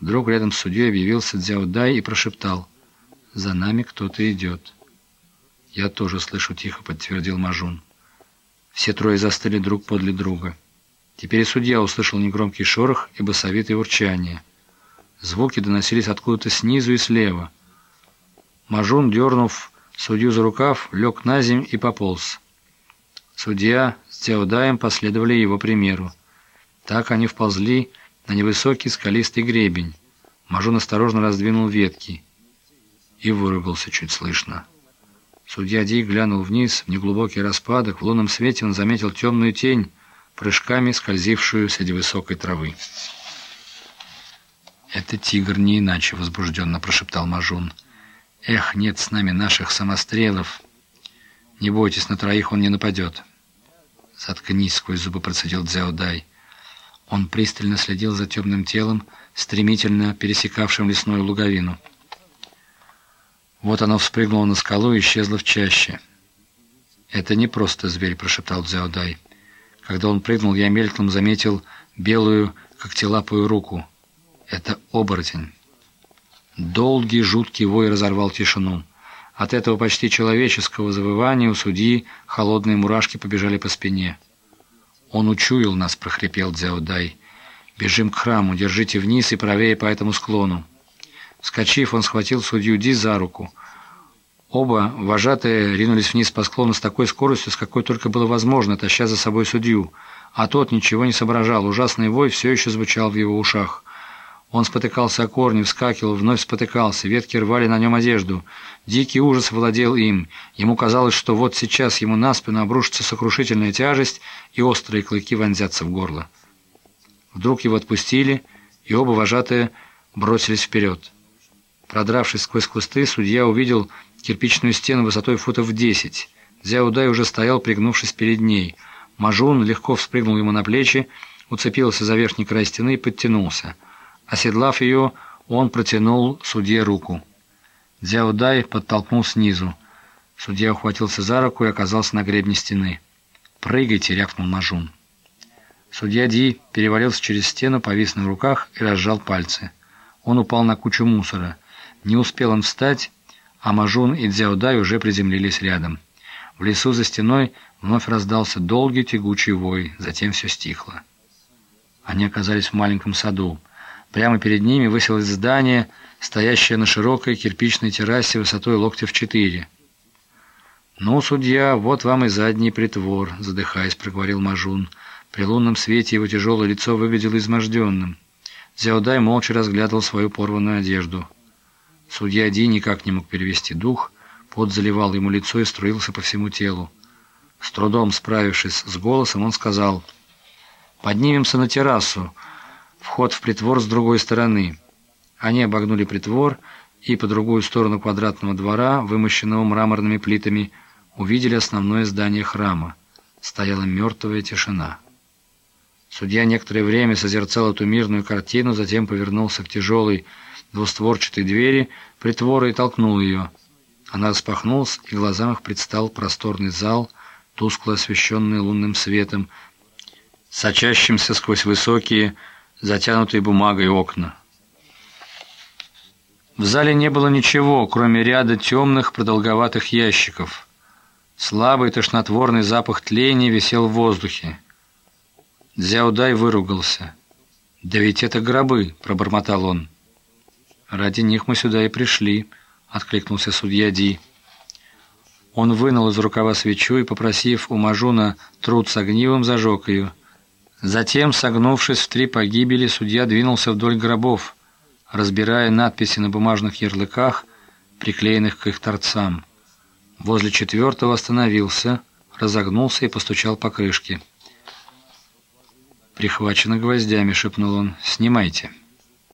Вдруг рядом с судьей объявился Дзяудай и прошептал «За нами кто-то идет». «Я тоже слышу тихо», — подтвердил Мажун. Все трое застыли друг подле друга. Теперь судья услышал негромкий шорох и басовитое урчание. Звуки доносились откуда-то снизу и слева. Мажун, дернув судью за рукав, лег на земь и пополз. Судья с Теодаем последовали его примеру. Так они вползли на невысокий скалистый гребень. Мажун осторожно раздвинул ветки и выругался чуть слышно. Судья Ди глянул вниз, в неглубокий распадок. В лунном свете он заметил темную тень, прыжками скользившую среди высокой травы. «Это тигр не иначе», — возбужденно прошептал Мажун. «Эх, нет с нами наших самострелов. Не бойтесь, на троих он не нападет». «Заткнись», — сквозь зубы процедил Дзяодай. Он пристально следил за темным телом, стремительно пересекавшим лесную луговину. Вот оно вспрыгнуло на скалу и исчезло в чаще. «Это не просто зверь», — прошептал Дзяодай. Когда он прыгнул, я мельком заметил белую когтелапую руку. Это оборотень. Долгий жуткий вой разорвал тишину. От этого почти человеческого завывания у судьи холодные мурашки побежали по спине. «Он учуял нас», — прохрипел Дзяодай. «Бежим к храму, держите вниз и правее по этому склону». Вскочив, он схватил судью Ди за руку. Оба вожатые ринулись вниз по склону с такой скоростью, с какой только было возможно, таща за собой судью. А тот ничего не соображал, ужасный вой все еще звучал в его ушах. Он спотыкался о корни, вскакивал, вновь спотыкался, ветки рвали на нем одежду. Дикий ужас владел им. Ему казалось, что вот сейчас ему на спину обрушится сокрушительная тяжесть, и острые клыки вонзятся в горло. Вдруг его отпустили, и оба вожатые бросились вперед. Продравшись сквозь кусты, судья увидел кирпичную стену высотой футов десять. Зяудай уже стоял, пригнувшись перед ней. Мажун легко вспрыгнул ему на плечи, уцепился за верхний край стены и подтянулся. Оседлав ее, он протянул судье руку. Дзяудай подтолкнул снизу. Судья ухватился за руку и оказался на гребне стены. «Прыгайте!» — рявкнул Мажун. Судья Ди перевалился через стену, повис на руках и разжал пальцы. Он упал на кучу мусора — не успел он встать, а Мажун и Дзяудай уже приземлились рядом. В лесу за стеной вновь раздался долгий тягучий вой, затем все стихло. Они оказались в маленьком саду. Прямо перед ними высилось здание, стоящее на широкой кирпичной террасе высотой локтя в четыре. «Ну, судья, вот вам и задний притвор», — задыхаясь, проговорил Мажун. При лунном свете его тяжелое лицо выглядело изможденным. Зяудай молча разглядывал свою порванную одежду. Судья Ди никак не мог перевести дух, пот заливал ему лицо и струился по всему телу. С трудом справившись с голосом, он сказал, «Поднимемся на террасу, вход в притвор с другой стороны». Они обогнули притвор и по другую сторону квадратного двора, вымощенного мраморными плитами, увидели основное здание храма. Стояла мертвая тишина. Судья некоторое время созерцал эту мирную картину, затем повернулся к тяжелой, двустворчатой двери притвора и толкнул ее. Она распахнулась, и глазам их предстал просторный зал, тускло освещенный лунным светом, сочащимся сквозь высокие, затянутые бумагой окна. В зале не было ничего, кроме ряда темных продолговатых ящиков. Слабый тошнотворный запах тления висел в воздухе. Дзяудай выругался. «Да ведь это гробы!» — пробормотал он. «Ради них мы сюда и пришли», — откликнулся судья Ди. Он вынул из рукава свечу и, попросив у Мажуна труд с огнивом, зажег ее. Затем, согнувшись в три погибели, судья двинулся вдоль гробов, разбирая надписи на бумажных ярлыках, приклеенных к их торцам. Возле четвертого остановился, разогнулся и постучал по крышке. «Прихвачено гвоздями», — шепнул он. «Снимайте».